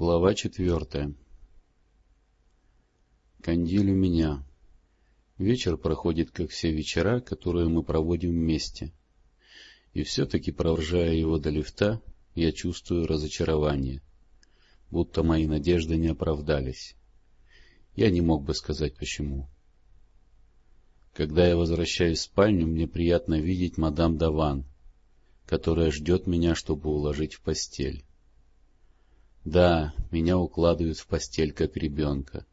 Глава четвертая Кандиль у меня. Вечер проходит, как все вечера, которые мы проводим вместе. И все-таки, провожая его до лифта, я чувствую разочарование, будто мои надежды не оправдались. Я не мог бы сказать, почему. Когда я возвращаюсь в спальню, мне приятно видеть мадам Даван, которая ждет меня, чтобы уложить в постель. Да, меня укладывают в постель как ребенка.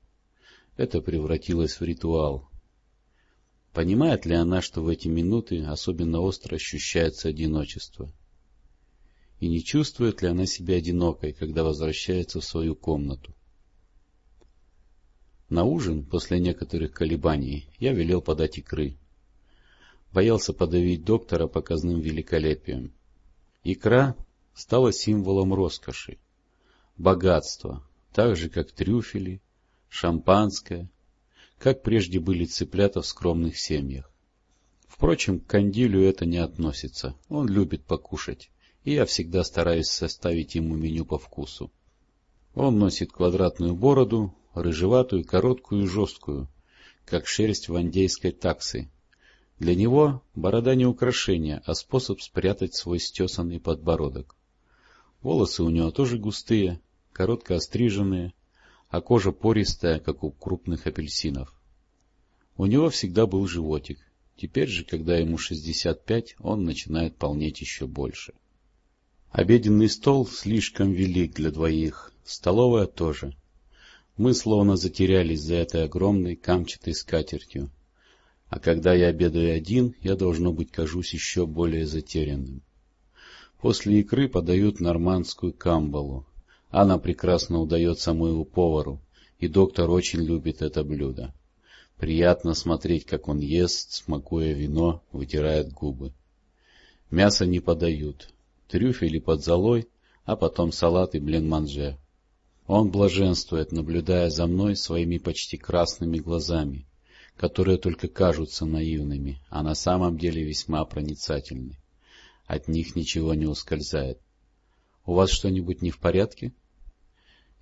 Это превратилось в ритуал. Понимает ли она, что в эти минуты особенно остро ощущается одиночество? И не чувствует ли она себя одинокой, когда возвращается в свою комнату? На ужин, после некоторых колебаний, я велел подать икры. Боялся подавить доктора показным великолепием. Икра стала символом роскоши богатство, так же, как трюфели, шампанское, как прежде были цыплята в скромных семьях. Впрочем, к Кандилю это не относится, он любит покушать, и я всегда стараюсь составить ему меню по вкусу. Он носит квадратную бороду, рыжеватую, короткую и жесткую, как шерсть вандейской таксы. Для него борода не украшение, а способ спрятать свой стесанный подбородок. Волосы у него тоже густые, коротко остриженные, а кожа пористая, как у крупных апельсинов. У него всегда был животик. Теперь же, когда ему шестьдесят пять, он начинает полнеть еще больше. Обеденный стол слишком велик для двоих, столовая тоже. Мы словно затерялись за этой огромной камчатой скатертью. А когда я обедаю один, я, должно быть, кажусь еще более затерянным. После икры подают нормандскую камбалу, она прекрасно удается моему повару, и доктор очень любит это блюдо. Приятно смотреть, как он ест, смакуя вино, вытирает губы. Мясо не подают, трюфели под золой, а потом салат и блин-манже. Он блаженствует, наблюдая за мной своими почти красными глазами, которые только кажутся наивными, а на самом деле весьма проницательны. От них ничего не ускользает. — У вас что-нибудь не в порядке? —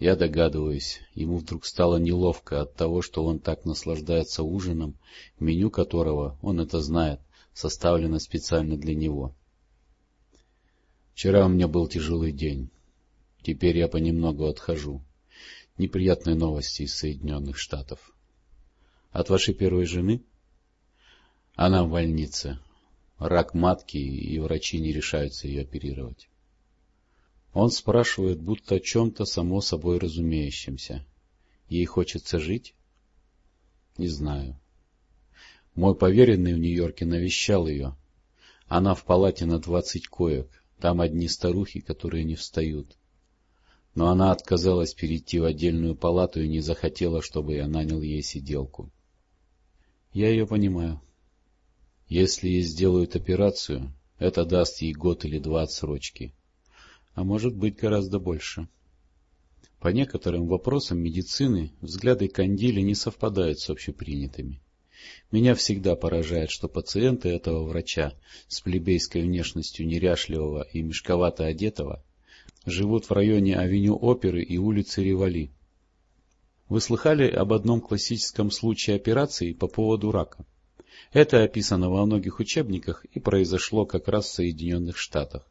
я догадываюсь, ему вдруг стало неловко от того, что он так наслаждается ужином, меню которого, он это знает, составлено специально для него. Вчера у меня был тяжелый день. Теперь я понемногу отхожу. Неприятные новости из Соединенных Штатов. От вашей первой жены? Она в больнице. Рак матки, и врачи не решаются ее оперировать. Он спрашивает, будто о чем-то само собой разумеющемся. Ей хочется жить? Не знаю. Мой поверенный в Нью-Йорке навещал ее. Она в палате на двадцать коек, там одни старухи, которые не встают. Но она отказалась перейти в отдельную палату и не захотела, чтобы я нанял ей сиделку. Я ее понимаю. Если ей сделают операцию, это даст ей год или два отсрочки а может быть гораздо больше. По некоторым вопросам медицины взгляды Кандили не совпадают с общепринятыми. Меня всегда поражает, что пациенты этого врача с плебейской внешностью неряшливого и мешковато одетого живут в районе авеню Оперы и улицы Ревали. Вы слыхали об одном классическом случае операции по поводу рака? Это описано во многих учебниках и произошло как раз в Соединенных Штатах.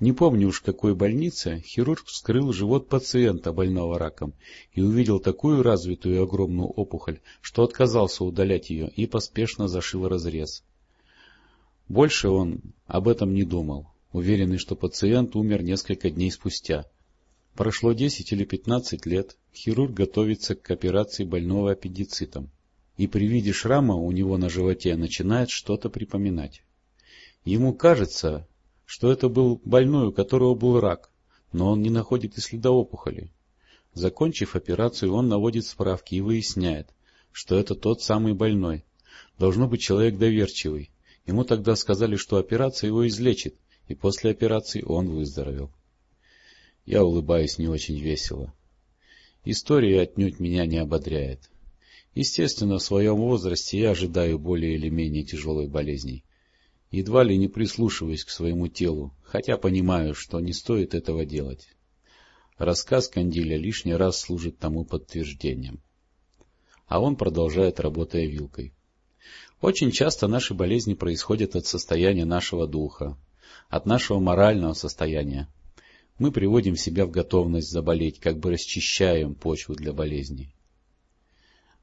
Не помню уж, какой больнице, хирург вскрыл живот пациента, больного раком, и увидел такую развитую и огромную опухоль, что отказался удалять ее и поспешно зашил разрез. Больше он об этом не думал, уверенный, что пациент умер несколько дней спустя. Прошло десять или пятнадцать лет, хирург готовится к операции больного аппендицитом, и при виде шрама у него на животе начинает что-то припоминать. Ему кажется, что это был больной, у которого был рак, но он не находит и следа опухоли. Закончив операцию, он наводит справки и выясняет, что это тот самый больной. Должно быть человек доверчивый. Ему тогда сказали, что операция его излечит, и после операции он выздоровел. Я улыбаюсь не очень весело. История отнюдь меня не ободряет. Естественно, в своем возрасте я ожидаю более или менее тяжелых болезней едва ли не прислушиваясь к своему телу, хотя понимаю, что не стоит этого делать. Рассказ Кандиля лишний раз служит тому подтверждением. А он продолжает, работая вилкой. Очень часто наши болезни происходят от состояния нашего духа, от нашего морального состояния. Мы приводим себя в готовность заболеть, как бы расчищаем почву для болезней.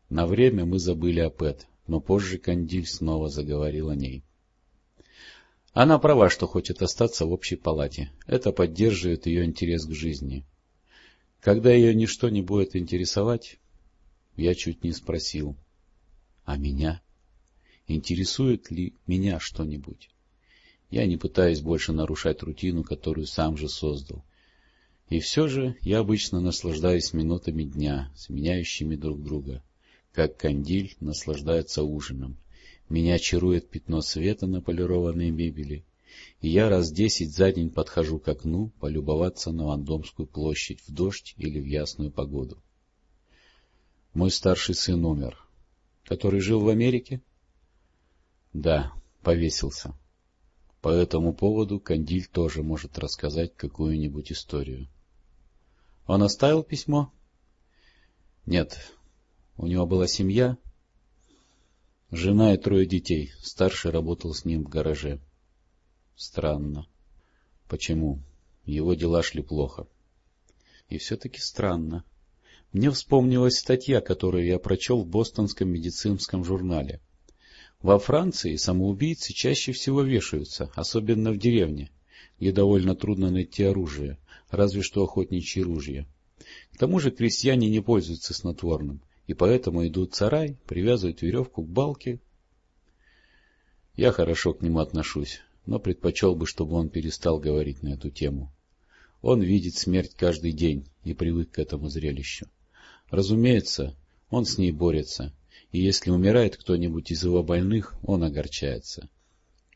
На время мы забыли о Пэт, но позже Кандиль снова заговорил о ней. Она права, что хочет остаться в общей палате. Это поддерживает ее интерес к жизни. Когда ее ничто не будет интересовать, я чуть не спросил. А меня? Интересует ли меня что-нибудь? Я не пытаюсь больше нарушать рутину, которую сам же создал. И все же я обычно наслаждаюсь минутами дня, сменяющими друг друга, как кандиль наслаждается ужином. Меня чарует пятно света на полированной мебели, и я раз десять за день подхожу к окну полюбоваться на Вандомскую площадь в дождь или в ясную погоду. Мой старший сын умер. Который жил в Америке? Да, повесился. По этому поводу Кандиль тоже может рассказать какую-нибудь историю. Он оставил письмо? Нет. У него была семья, Жена и трое детей. Старший работал с ним в гараже. Странно. Почему? Его дела шли плохо. И все-таки странно. Мне вспомнилась статья, которую я прочел в бостонском медицинском журнале. Во Франции самоубийцы чаще всего вешаются, особенно в деревне, где довольно трудно найти оружие, разве что охотничьи ружья. К тому же крестьяне не пользуются снотворным, и поэтому идут в сарай, привязывают веревку к балке. Я хорошо к нему отношусь, но предпочел бы, чтобы он перестал говорить на эту тему. Он видит смерть каждый день и привык к этому зрелищу. Разумеется, он с ней борется, и если умирает кто-нибудь из его больных, он огорчается.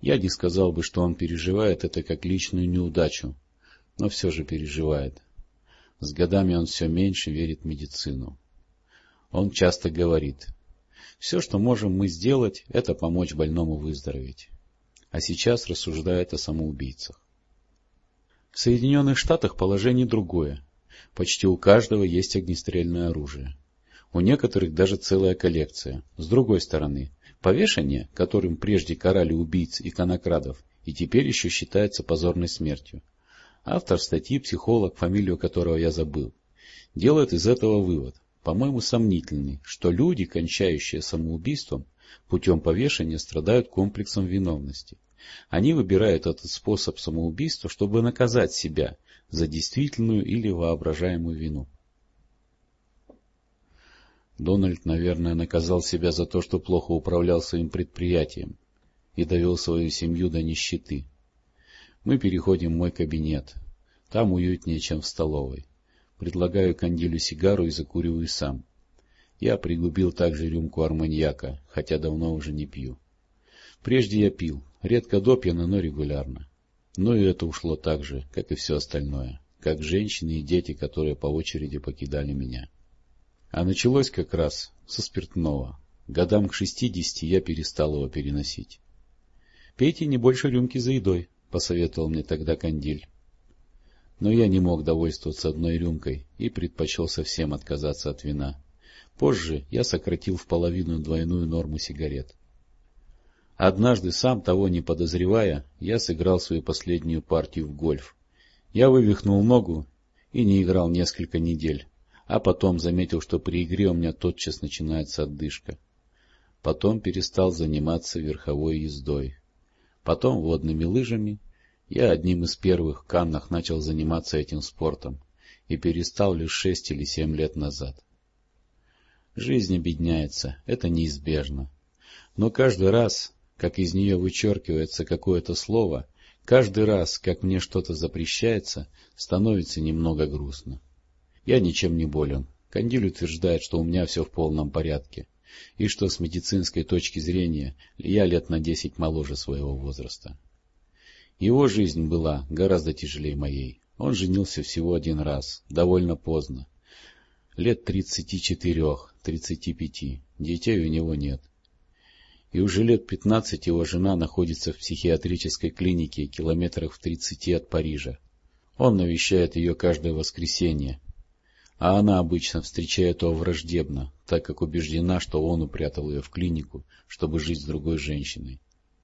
Я не сказал бы, что он переживает это как личную неудачу, но все же переживает. С годами он все меньше верит в медицину. Он часто говорит, все, что можем мы сделать, это помочь больному выздороветь. А сейчас рассуждает о самоубийцах. В Соединенных Штатах положение другое. Почти у каждого есть огнестрельное оружие. У некоторых даже целая коллекция. С другой стороны, повешение, которым прежде карали убийц и конокрадов, и теперь еще считается позорной смертью. Автор статьи, психолог, фамилию которого я забыл, делает из этого вывод по-моему, сомнительный, что люди, кончающие самоубийством, путем повешения страдают комплексом виновности. Они выбирают этот способ самоубийства, чтобы наказать себя за действительную или воображаемую вину. Дональд, наверное, наказал себя за то, что плохо управлял своим предприятием и довел свою семью до нищеты. Мы переходим в мой кабинет. Там уютнее, чем в столовой. Предлагаю Кандилю сигару и закуриваю сам. Я пригубил также рюмку арманьяка, хотя давно уже не пью. Прежде я пил, редко допьяно, но регулярно. Но и это ушло так же, как и все остальное, как женщины и дети, которые по очереди покидали меня. А началось как раз со спиртного. Годам к шестидесяти я перестал его переносить. — Пейте не больше рюмки за едой, — посоветовал мне тогда Кандиль но я не мог довольствоваться одной рюмкой и предпочел совсем отказаться от вина. Позже я сократил в половину двойную норму сигарет. Однажды, сам того не подозревая, я сыграл свою последнюю партию в гольф. Я вывихнул ногу и не играл несколько недель, а потом заметил, что при игре у меня тотчас начинается отдышка. Потом перестал заниматься верховой ездой, потом водными лыжами я одним из первых в Каннах начал заниматься этим спортом и перестал лишь шесть или семь лет назад. Жизнь обедняется, это неизбежно. Но каждый раз, как из нее вычеркивается какое-то слово, каждый раз, как мне что-то запрещается, становится немного грустно. Я ничем не болен. Кандиль утверждает, что у меня все в полном порядке, и что с медицинской точки зрения я лет на десять моложе своего возраста. Его жизнь была гораздо тяжелее моей. Он женился всего один раз, довольно поздно. Лет тридцати четырех, тридцати пяти. Детей у него нет. И уже лет пятнадцать его жена находится в психиатрической клинике километрах в тридцати от Парижа. Он навещает ее каждое воскресенье, а она обычно встречает его враждебно, так как убеждена, что он упрятал ее в клинику, чтобы жить с другой женщиной.